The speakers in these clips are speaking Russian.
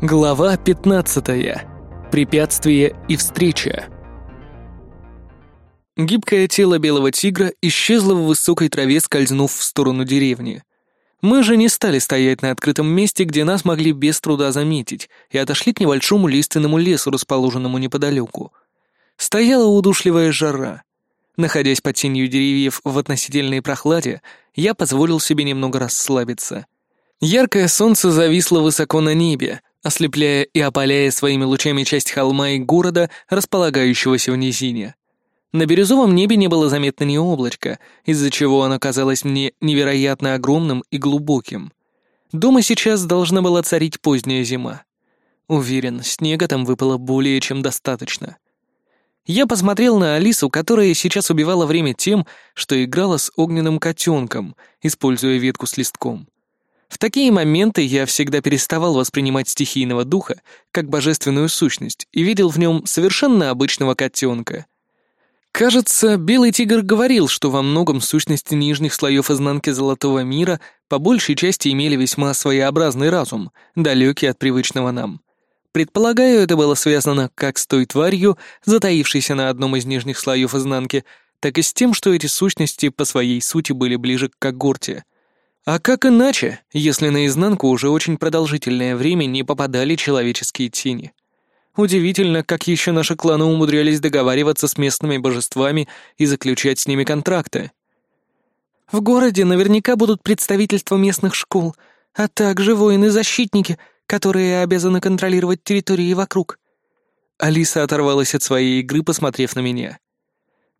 Глава 15. Препятствие и встреча. Гибкое тело белого тигра исчезло в высокой траве, скользнув в сторону деревни. Мы же не стали стоять на открытом месте, где нас могли без труда заметить, и отошли к небольшому лиственному лесу, расположенному неподалеку. Стояла удушливая жара. Находясь под тенью деревьев в относительной прохладе, я позволил себе немного расслабиться. Яркое солнце зависло высоко на небе, ослепляя и опаляя своими лучами часть холма и города, располагающегося в низине. На бирюзовом небе не было заметно ни облачка, из-за чего оно казалось мне невероятно огромным и глубоким. Дома сейчас должна была царить поздняя зима. Уверен, снега там выпало более чем достаточно. Я посмотрел на Алису, которая сейчас убивала время тем, что играла с огненным котенком, используя ветку с листком. В такие моменты я всегда переставал воспринимать стихийного духа как божественную сущность и видел в нем совершенно обычного котенка. Кажется, Белый Тигр говорил, что во многом сущности нижних слоев изнанки Золотого Мира по большей части имели весьма своеобразный разум, далекий от привычного нам. Предполагаю, это было связано как с той тварью, затаившейся на одном из нижних слоев изнанки, так и с тем, что эти сущности по своей сути были ближе к когорте — а как иначе, если наизнанку уже очень продолжительное время не попадали человеческие тени? Удивительно, как еще наши кланы умудрялись договариваться с местными божествами и заключать с ними контракты. В городе наверняка будут представительства местных школ, а также воины-защитники, которые обязаны контролировать территории вокруг. Алиса оторвалась от своей игры, посмотрев на меня.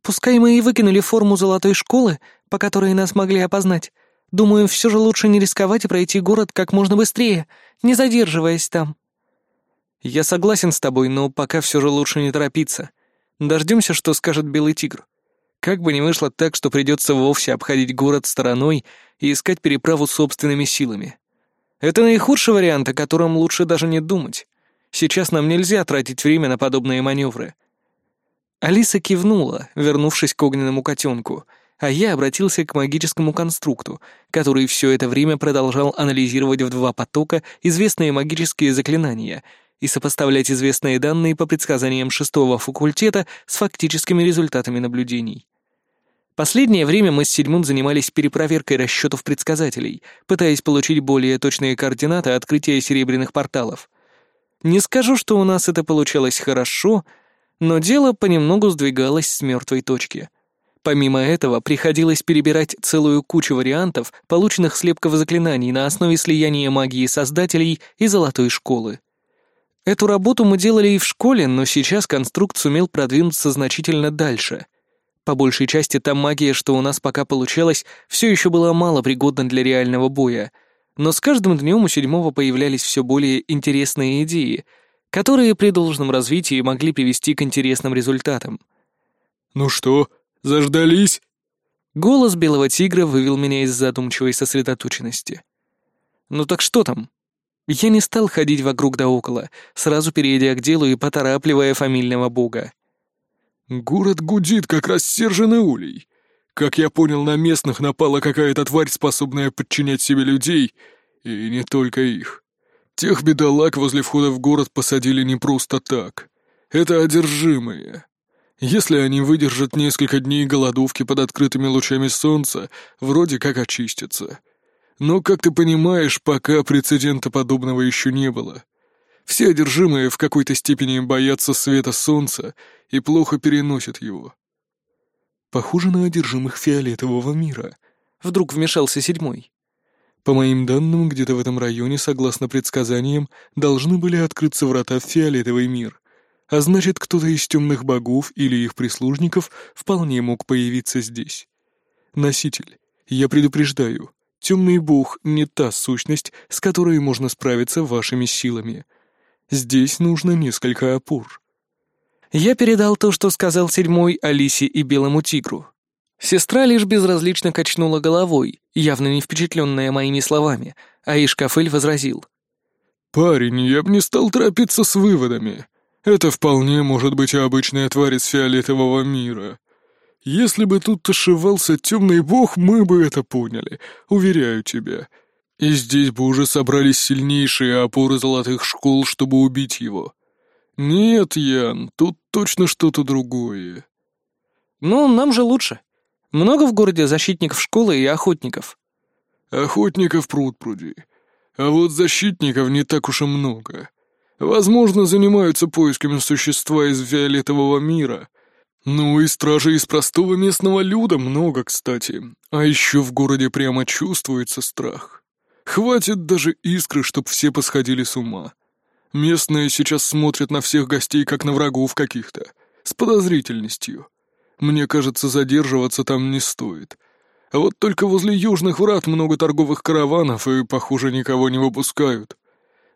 Пускай мы и выкинули форму золотой школы, по которой нас могли опознать, Думаю, все же лучше не рисковать и пройти город как можно быстрее, не задерживаясь там». «Я согласен с тобой, но пока все же лучше не торопиться. Дождемся, что скажет Белый Тигр. Как бы ни вышло так, что придется вовсе обходить город стороной и искать переправу собственными силами. Это наихудший вариант, о котором лучше даже не думать. Сейчас нам нельзя тратить время на подобные маневры». Алиса кивнула, вернувшись к огненному котенку — а я обратился к магическому конструкту, который все это время продолжал анализировать в два потока известные магические заклинания и сопоставлять известные данные по предсказаниям шестого факультета с фактическими результатами наблюдений. Последнее время мы с седьмым занимались перепроверкой расчетов предсказателей, пытаясь получить более точные координаты открытия серебряных порталов. Не скажу, что у нас это получалось хорошо, но дело понемногу сдвигалось с мертвой точки — Помимо этого, приходилось перебирать целую кучу вариантов, полученных слепков заклинаний на основе слияния магии создателей и золотой школы. Эту работу мы делали и в школе, но сейчас конструкт сумел продвинуться значительно дальше. По большей части та магия, что у нас пока получалась, все еще была мало пригодна для реального боя, но с каждым днем у седьмого появлялись все более интересные идеи, которые при должном развитии могли привести к интересным результатам. «Ну что, Заждались?» Голос белого тигра вывел меня из задумчивой сосредоточенности. «Ну так что там?» Я не стал ходить вокруг да около, сразу перейдя к делу и поторапливая фамильного бога. «Город гудит, как рассерженный улей. Как я понял, на местных напала какая-то тварь, способная подчинять себе людей, и не только их. Тех бедолаг возле входа в город посадили не просто так. Это одержимые. Если они выдержат несколько дней голодовки под открытыми лучами солнца, вроде как очистятся. Но, как ты понимаешь, пока прецедента подобного еще не было. Все одержимые в какой-то степени боятся света солнца и плохо переносят его. Похоже на одержимых фиолетового мира. Вдруг вмешался седьмой. По моим данным, где-то в этом районе, согласно предсказаниям, должны были открыться врата в фиолетовый мир — а значит, кто-то из темных богов или их прислужников вполне мог появиться здесь. Носитель, я предупреждаю, темный бог не та сущность, с которой можно справиться вашими силами. Здесь нужно несколько опор. Я передал то, что сказал седьмой Алисе и Белому Тигру. Сестра лишь безразлично качнула головой, явно не впечатленная моими словами, а Ишкафель возразил. «Парень, я бы не стал торопиться с выводами. Это вполне может быть обычная тварь из фиолетового мира. Если бы тут ошивался темный бог, мы бы это поняли, уверяю тебя. И здесь бы уже собрались сильнейшие опоры золотых школ, чтобы убить его. Нет, Ян, тут точно что-то другое. Ну, нам же лучше. Много в городе защитников школы и охотников. Охотников пруд пруди. А вот защитников не так уж и много. Возможно, занимаются поисками существа из фиолетового мира. Ну и стражей из простого местного люда много, кстати. А еще в городе прямо чувствуется страх. Хватит даже искры, чтоб все посходили с ума. Местные сейчас смотрят на всех гостей, как на врагов каких-то, с подозрительностью. Мне кажется, задерживаться там не стоит. А вот только возле южных врат много торговых караванов, и, похоже, никого не выпускают.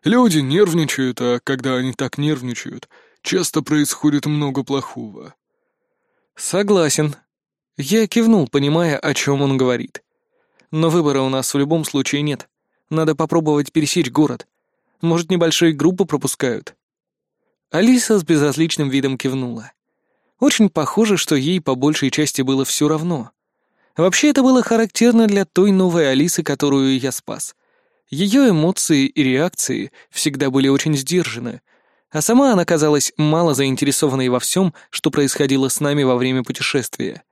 Люди нервничают, а когда они так нервничают, часто происходит много плохого. Согласен. Я кивнул, понимая, о чем он говорит. Но выбора у нас в любом случае нет. Надо попробовать пересечь город. Может, небольшие группы пропускают?» Алиса с безразличным видом кивнула. Очень похоже, что ей по большей части было все равно. Вообще, это было характерно для той новой Алисы, которую я спас. Ее эмоции и реакции всегда были очень сдержаны, а сама она казалась мало заинтересованной во всем, что происходило с нами во время путешествия.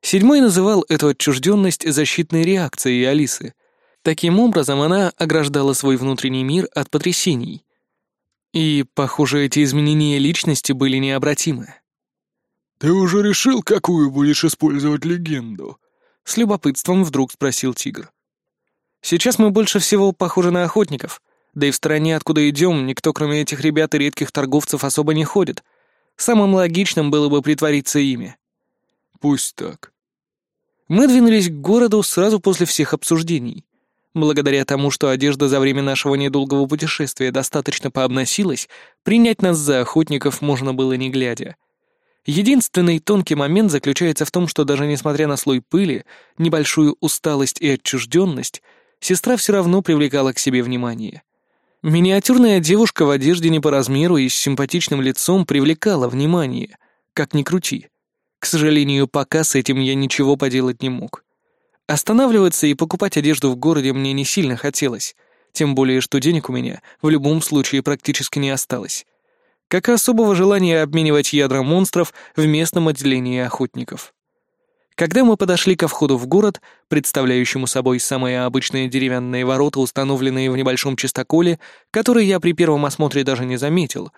Седьмой называл эту отчужденность защитной реакцией Алисы, Таким образом, она ограждала свой внутренний мир от потрясений. И, похоже, эти изменения личности были необратимы. «Ты уже решил, какую будешь использовать легенду?» — с любопытством вдруг спросил тигр. «Сейчас мы больше всего похожи на охотников, да и в стороне, откуда идем, никто, кроме этих ребят и редких торговцев, особо не ходит. Самым логичным было бы притвориться ими». «Пусть так». Мы двинулись к городу сразу после всех обсуждений. Благодаря тому, что одежда за время нашего недолгого путешествия достаточно пообносилась, принять нас за охотников можно было не глядя. Единственный тонкий момент заключается в том, что даже несмотря на слой пыли, небольшую усталость и отчужденность, сестра все равно привлекала к себе внимание. Миниатюрная девушка в одежде не по размеру и с симпатичным лицом привлекала внимание, как ни крути. К сожалению, пока с этим я ничего поделать не мог. Останавливаться и покупать одежду в городе мне не сильно хотелось, тем более, что денег у меня в любом случае практически не осталось. Как и особого желания обменивать ядра монстров в местном отделении охотников. Когда мы подошли ко входу в город, представляющему собой самые обычные деревянные ворота, установленные в небольшом чистоколе, который я при первом осмотре даже не заметил,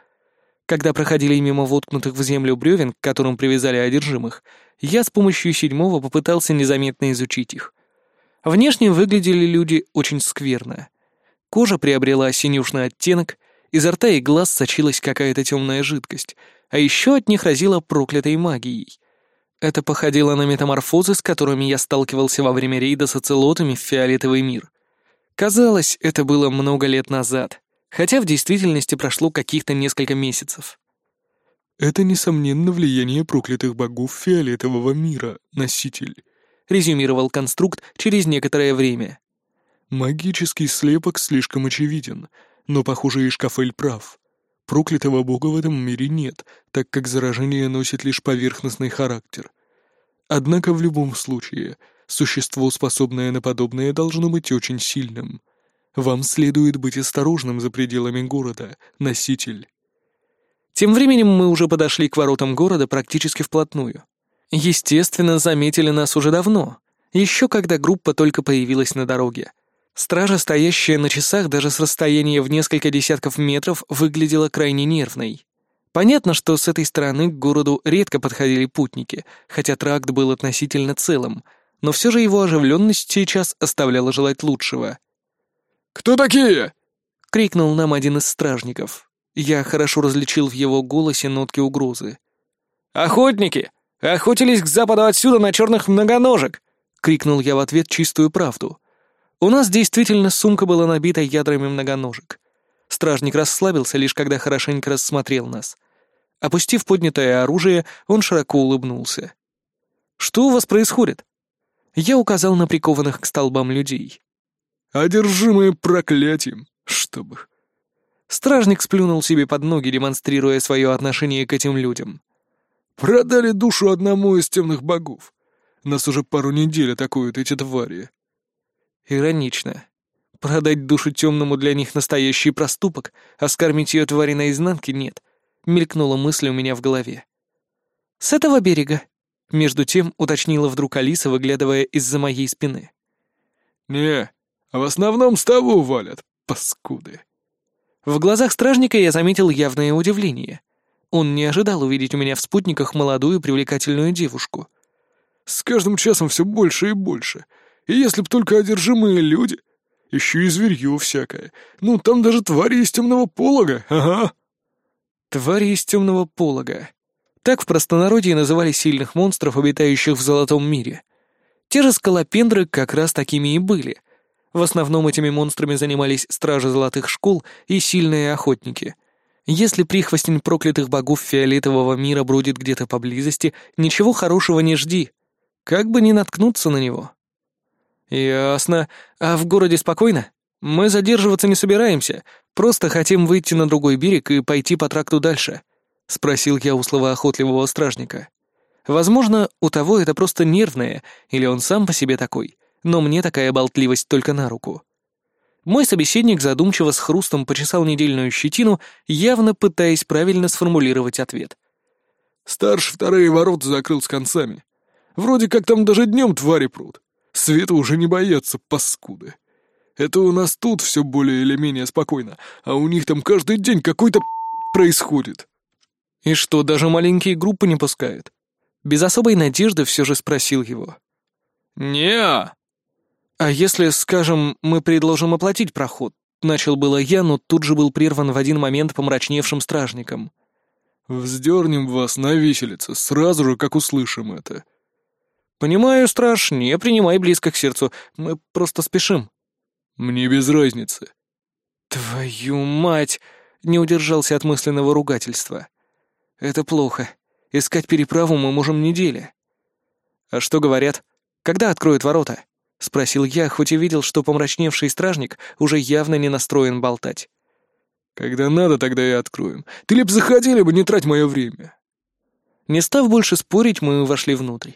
когда проходили мимо воткнутых в землю бревен, к которым привязали одержимых, я с помощью седьмого попытался незаметно изучить их. Внешне выглядели люди очень скверно. Кожа приобрела синюшный оттенок, изо рта и глаз сочилась какая-то темная жидкость, а еще от них разило проклятой магией. Это походило на метаморфозы, с которыми я сталкивался во время рейда с оцелотами в фиолетовый мир. Казалось, это было много лет назад, хотя в действительности прошло каких-то несколько месяцев. «Это, несомненно, влияние проклятых богов фиолетового мира, носитель», — резюмировал конструкт через некоторое время. «Магический слепок слишком очевиден, но, похоже, и Шкафель прав. Проклятого бога в этом мире нет, так как заражение носит лишь поверхностный характер. Однако в любом случае, существо, способное на подобное, должно быть очень сильным. Вам следует быть осторожным за пределами города, носитель». Тем временем мы уже подошли к воротам города практически вплотную. Естественно, заметили нас уже давно, еще когда группа только появилась на дороге. Стража, стоящая на часах даже с расстояния в несколько десятков метров, выглядела крайне нервной. Понятно, что с этой стороны к городу редко подходили путники, хотя тракт был относительно целым, но все же его оживленность сейчас оставляла желать лучшего. «Кто такие?» — крикнул нам один из стражников. Я хорошо различил в его голосе нотки угрозы. «Охотники! Охотились к западу отсюда на черных многоножек!» — крикнул я в ответ чистую правду. У нас действительно сумка была набита ядрами многоножек. Стражник расслабился, лишь когда хорошенько рассмотрел нас. Опустив поднятое оружие, он широко улыбнулся. «Что у вас происходит?» Я указал на прикованных к столбам людей. «Одержимые проклятием, чтобы...» Стражник сплюнул себе под ноги, демонстрируя свое отношение к этим людям. «Продали душу одному из темных богов. Нас уже пару недель атакуют эти твари». Иронично. Продать душу темному для них настоящий проступок, а скормить ее твари наизнанке нет. Мелькнула мысль у меня в голове. «С этого берега», — между тем уточнила вдруг Алиса, выглядывая из-за моей спины. «Не, а в основном с того валят, паскуды». В глазах стражника я заметил явное удивление. Он не ожидал увидеть у меня в спутниках молодую привлекательную девушку. «С каждым часом все больше и больше. И если б только одержимые люди, еще и зверье всякое. Ну, там даже твари из темного полога, ага». Твари из темного полога. Так в простонародье называли сильных монстров, обитающих в Золотом мире. Те же скалопендры как раз такими и были. В основном этими монстрами занимались стражи золотых школ и сильные охотники. Если прихвостень проклятых богов фиолетового мира бродит где-то поблизости, ничего хорошего не жди. Как бы не наткнуться на него. «Ясно. А в городе спокойно? Мы задерживаться не собираемся, просто хотим выйти на другой берег и пойти по тракту дальше», — спросил я у словоохотливого стражника. «Возможно, у того это просто нервное, или он сам по себе такой, но мне такая болтливость только на руку». Мой собеседник задумчиво с хрустом почесал недельную щетину, явно пытаясь правильно сформулировать ответ. «Старш вторые ворота закрыл с концами. Вроде как там даже днем твари прут. Света уже не боятся, паскуды. Это у нас тут все более или менее спокойно, а у них там каждый день какой-то происходит. И что, даже маленькие группы не пускают? Без особой надежды все же спросил его. не -а. а если, скажем, мы предложим оплатить проход? Начал было я, но тут же был прерван в один момент помрачневшим стражником. «Вздернем вас на виселице, сразу же, как услышим это», «Понимаю, страж, не принимай близко к сердцу. Мы просто спешим». «Мне без разницы». «Твою мать!» — не удержался от мысленного ругательства. «Это плохо. Искать переправу мы можем недели». «А что говорят? Когда откроют ворота?» — спросил я, хоть и видел, что помрачневший стражник уже явно не настроен болтать. «Когда надо, тогда и откроем. Ты либо заходили бы, не трать мое время». Не став больше спорить, мы вошли внутрь.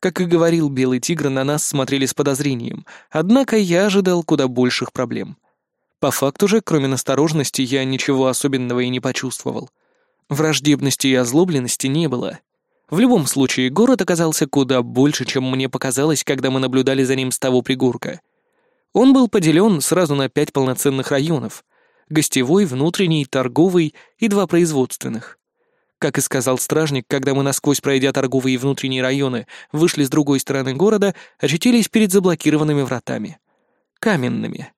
Как и говорил Белый Тигр, на нас смотрели с подозрением, однако я ожидал куда больших проблем. По факту же, кроме настороженности, я ничего особенного и не почувствовал. Враждебности и озлобленности не было. В любом случае, город оказался куда больше, чем мне показалось, когда мы наблюдали за ним с того пригорка. Он был поделен сразу на пять полноценных районов — гостевой, внутренний, торговый и два производственных. Как и сказал стражник, когда мы насквозь пройдя торговые и внутренние районы, вышли с другой стороны города, очутились перед заблокированными вратами. Каменными.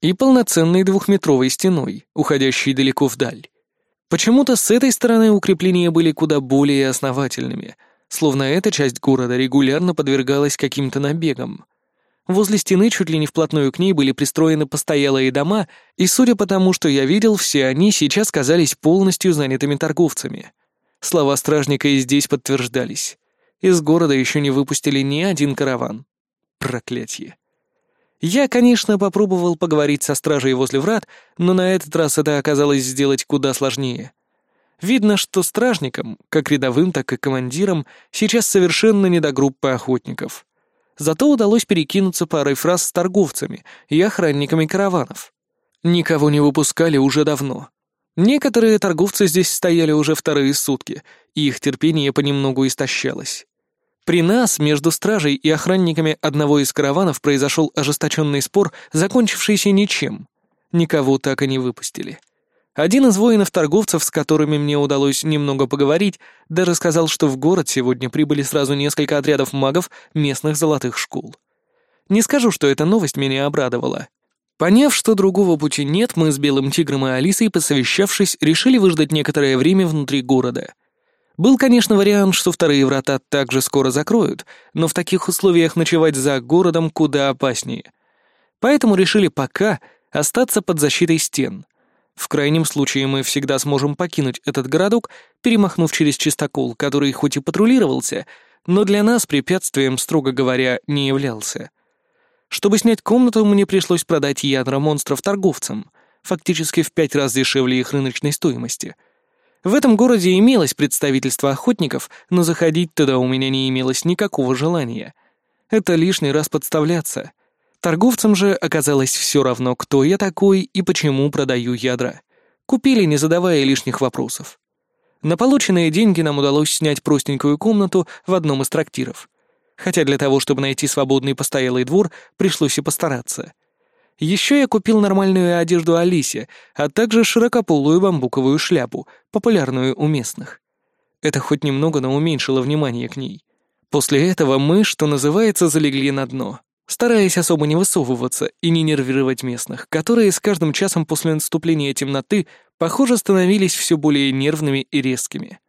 И полноценной двухметровой стеной, уходящей далеко вдаль. Почему-то с этой стороны укрепления были куда более основательными, словно эта часть города регулярно подвергалась каким-то набегам. Возле стены чуть ли не вплотную к ней были пристроены постоялые дома, и, судя по тому, что я видел, все они сейчас казались полностью занятыми торговцами. Слова стражника и здесь подтверждались. Из города еще не выпустили ни один караван. Проклятье. Я, конечно, попробовал поговорить со стражей возле врат, но на этот раз это оказалось сделать куда сложнее. Видно, что стражникам, как рядовым, так и командирам, сейчас совершенно не до группы охотников. Зато удалось перекинуться парой фраз с торговцами и охранниками караванов. Никого не выпускали уже давно. Некоторые торговцы здесь стояли уже вторые сутки, и их терпение понемногу истощалось. При нас между стражей и охранниками одного из караванов произошел ожесточенный спор, закончившийся ничем. Никого так и не выпустили. Один из воинов-торговцев, с которыми мне удалось немного поговорить, даже сказал, что в город сегодня прибыли сразу несколько отрядов магов местных золотых школ. Не скажу, что эта новость меня обрадовала. Поняв, что другого пути нет, мы с Белым Тигром и Алисой, посовещавшись, решили выждать некоторое время внутри города. Был, конечно, вариант, что вторые врата также скоро закроют, но в таких условиях ночевать за городом куда опаснее. Поэтому решили пока остаться под защитой стен. В крайнем случае мы всегда сможем покинуть этот городок, перемахнув через чистокол, который хоть и патрулировался, но для нас препятствием, строго говоря, не являлся. Чтобы снять комнату, мне пришлось продать ядра монстров торговцам, фактически в пять раз дешевле их рыночной стоимости. В этом городе имелось представительство охотников, но заходить туда у меня не имелось никакого желания. Это лишний раз подставляться. Торговцам же оказалось все равно, кто я такой и почему продаю ядра. Купили, не задавая лишних вопросов. На полученные деньги нам удалось снять простенькую комнату в одном из трактиров. Хотя для того, чтобы найти свободный постоялый двор, пришлось и постараться. Еще я купил нормальную одежду Алисе, а также широкополую бамбуковую шляпу, популярную у местных. Это хоть немного, но уменьшило внимание к ней. После этого мы, что называется, залегли на дно, стараясь особо не высовываться и не нервировать местных, которые с каждым часом после наступления темноты, похоже, становились все более нервными и резкими.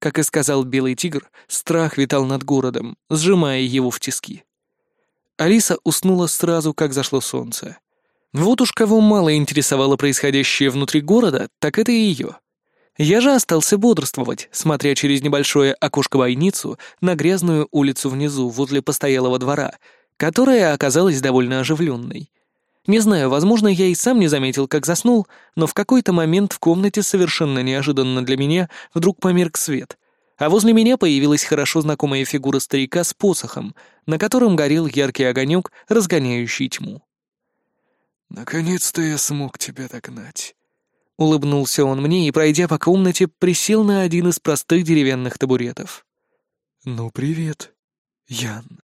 Как и сказал Белый Тигр, страх витал над городом, сжимая его в тиски. Алиса уснула сразу, как зашло солнце. Вот уж кого мало интересовало происходящее внутри города, так это и ее. Я же остался бодрствовать, смотря через небольшое окошко-бойницу на грязную улицу внизу, возле постоялого двора, которая оказалась довольно оживленной. Не знаю, возможно, я и сам не заметил, как заснул, но в какой-то момент в комнате совершенно неожиданно для меня вдруг померк свет, а возле меня появилась хорошо знакомая фигура старика с посохом, на котором горел яркий огонек, разгоняющий тьму. «Наконец-то я смог тебя догнать», — улыбнулся он мне и, пройдя по комнате, присел на один из простых деревянных табуретов. «Ну, привет, Ян».